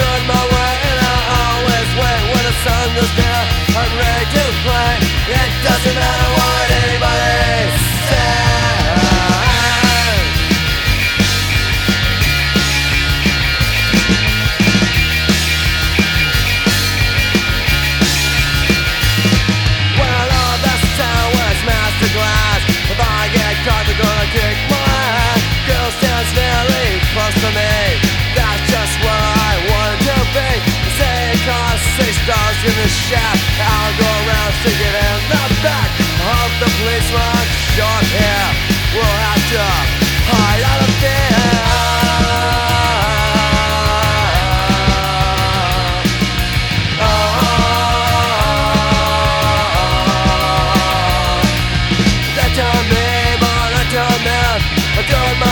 stood my In the shaft I'll go around sticking in the back Of the policeman. Short hair. We'll have to hide out of fear oh. I do my